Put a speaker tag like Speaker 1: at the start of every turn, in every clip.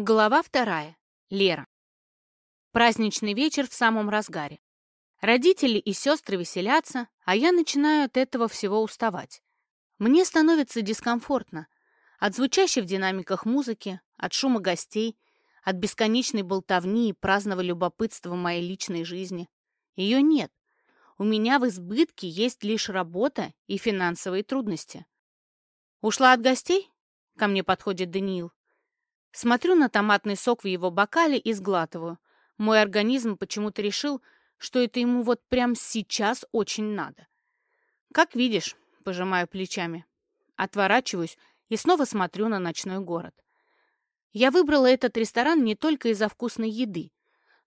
Speaker 1: Глава вторая. Лера. Праздничный вечер в самом разгаре. Родители и сестры веселятся, а я начинаю от этого всего уставать. Мне становится дискомфортно. От звучащей в динамиках музыки, от шума гостей, от бесконечной болтовни и праздного любопытства моей личной жизни. Ее нет. У меня в избытке есть лишь работа и финансовые трудности. «Ушла от гостей?» — ко мне подходит Даниил. Смотрю на томатный сок в его бокале и сглатываю. Мой организм почему-то решил, что это ему вот прямо сейчас очень надо. «Как видишь», — пожимаю плечами. Отворачиваюсь и снова смотрю на ночной город. Я выбрала этот ресторан не только из-за вкусной еды,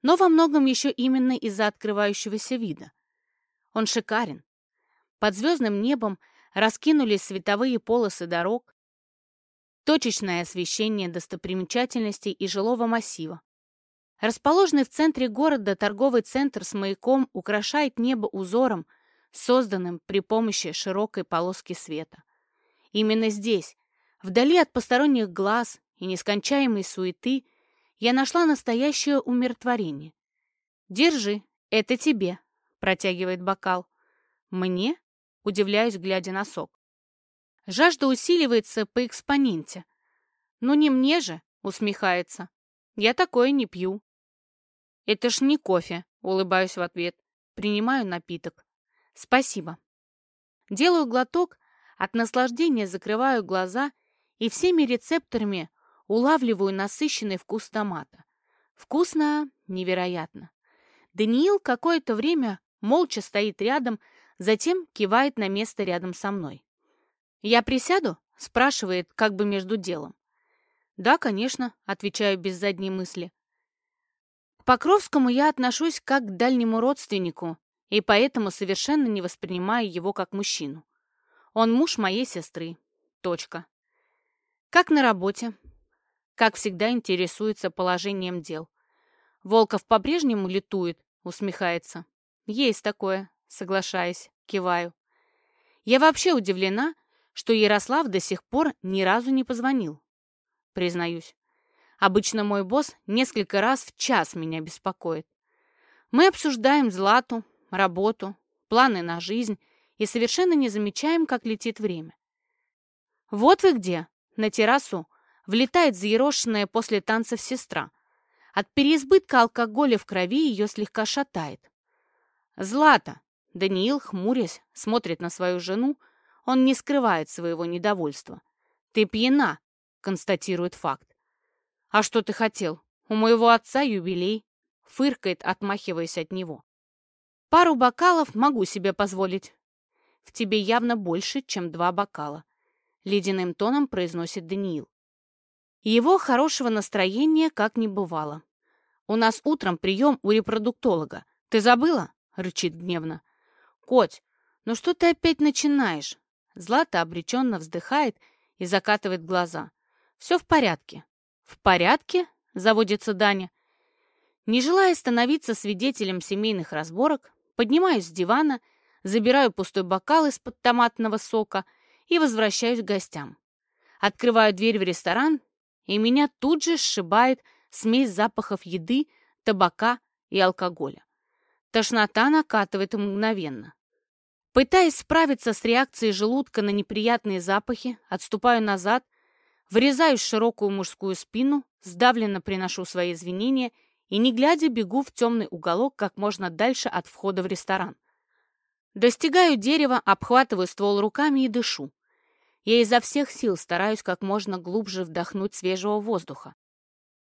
Speaker 1: но во многом еще именно из-за открывающегося вида. Он шикарен. Под звездным небом раскинулись световые полосы дорог, точечное освещение достопримечательностей и жилого массива. Расположенный в центре города торговый центр с маяком украшает небо узором, созданным при помощи широкой полоски света. Именно здесь, вдали от посторонних глаз и нескончаемой суеты, я нашла настоящее умиротворение. «Держи, это тебе», — протягивает бокал. «Мне?» — удивляюсь, глядя на сок. Жажда усиливается по экспоненте. «Ну не мне же», — усмехается. «Я такое не пью». «Это ж не кофе», — улыбаюсь в ответ. Принимаю напиток. «Спасибо». Делаю глоток, от наслаждения закрываю глаза и всеми рецепторами улавливаю насыщенный вкус томата. Вкусно, невероятно. Даниил какое-то время молча стоит рядом, затем кивает на место рядом со мной. «Я присяду?» — спрашивает, как бы между делом. «Да, конечно», — отвечаю без задней мысли. К Покровскому я отношусь как к дальнему родственнику, и поэтому совершенно не воспринимаю его как мужчину. Он муж моей сестры. Точка. Как на работе. Как всегда интересуется положением дел. Волков по-прежнему летует, усмехается. Есть такое, соглашаясь, киваю. Я вообще удивлена, что Ярослав до сих пор ни разу не позвонил. Признаюсь. Обычно мой босс несколько раз в час меня беспокоит. Мы обсуждаем Злату, работу, планы на жизнь и совершенно не замечаем, как летит время. Вот вы где, на террасу, влетает заерошенная после танцев сестра. От переизбытка алкоголя в крови ее слегка шатает. «Злата!» Даниил, хмурясь, смотрит на свою жену, он не скрывает своего недовольства. «Ты пьяна», — констатирует факт. «А что ты хотел? У моего отца юбилей», — фыркает, отмахиваясь от него. «Пару бокалов могу себе позволить». «В тебе явно больше, чем два бокала», — ледяным тоном произносит Даниил. Его хорошего настроения как не бывало. «У нас утром прием у репродуктолога. Ты забыла?» — рычит гневно. «Коть, ну что ты опять начинаешь?» Злата обреченно вздыхает и закатывает глаза. «Все в порядке». «В порядке?» — заводится Даня. Не желая становиться свидетелем семейных разборок, поднимаюсь с дивана, забираю пустой бокал из-под томатного сока и возвращаюсь к гостям. Открываю дверь в ресторан, и меня тут же сшибает смесь запахов еды, табака и алкоголя. Тошнота накатывает мгновенно. Пытаясь справиться с реакцией желудка на неприятные запахи, отступаю назад, врезаюсь в широкую мужскую спину, сдавленно приношу свои извинения и, не глядя, бегу в темный уголок как можно дальше от входа в ресторан. Достигаю дерева, обхватываю ствол руками и дышу. Я изо всех сил стараюсь как можно глубже вдохнуть свежего воздуха.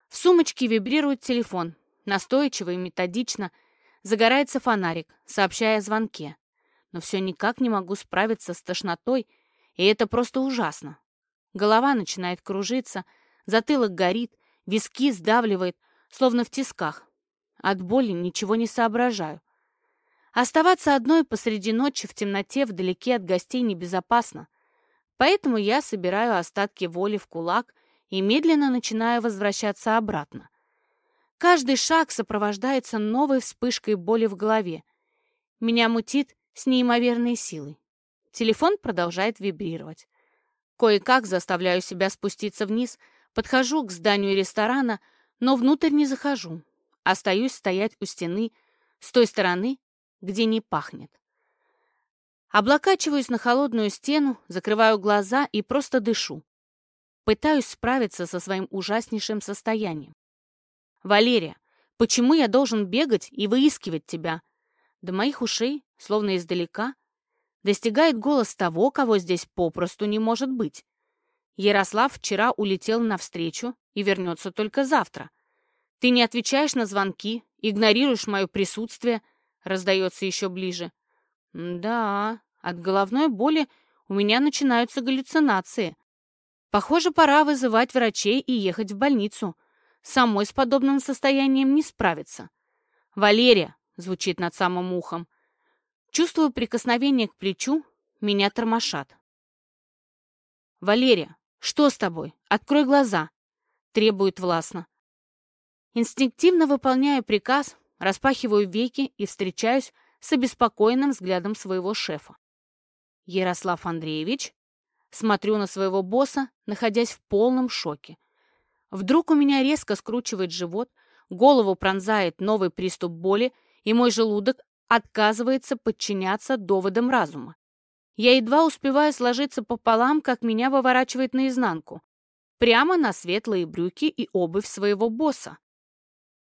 Speaker 1: В сумочке вибрирует телефон. Настойчиво и методично загорается фонарик, сообщая о звонке но все никак не могу справиться с тошнотой, и это просто ужасно. Голова начинает кружиться, затылок горит, виски сдавливает, словно в тисках. От боли ничего не соображаю. Оставаться одной посреди ночи в темноте вдалеке от гостей небезопасно. Поэтому я собираю остатки воли в кулак и медленно начинаю возвращаться обратно. Каждый шаг сопровождается новой вспышкой боли в голове. Меня мутит с неимоверной силой. Телефон продолжает вибрировать. Кое-как заставляю себя спуститься вниз, Подхожу к зданию ресторана, но внутрь не захожу. Остаюсь стоять у стены, с той стороны, где не пахнет. Облокачиваюсь на холодную стену, закрываю глаза и просто дышу. Пытаюсь справиться со своим ужаснейшим состоянием. «Валерия, почему я должен бегать и выискивать тебя?» До моих ушей, словно издалека, достигает голос того, кого здесь попросту не может быть. Ярослав вчера улетел навстречу и вернется только завтра. Ты не отвечаешь на звонки, игнорируешь мое присутствие, раздается еще ближе. Да, от головной боли у меня начинаются галлюцинации. Похоже, пора вызывать врачей и ехать в больницу. Самой с подобным состоянием не справиться. «Валерия!» — звучит над самым ухом. Чувствую прикосновение к плечу, меня тормошат. «Валерия, что с тобой? Открой глаза!» — требует властно. Инстинктивно выполняю приказ, распахиваю веки и встречаюсь с обеспокоенным взглядом своего шефа. «Ярослав Андреевич?» Смотрю на своего босса, находясь в полном шоке. Вдруг у меня резко скручивает живот, голову пронзает новый приступ боли, и мой желудок отказывается подчиняться доводам разума. Я едва успеваю сложиться пополам, как меня выворачивает наизнанку. Прямо на светлые брюки и обувь своего босса.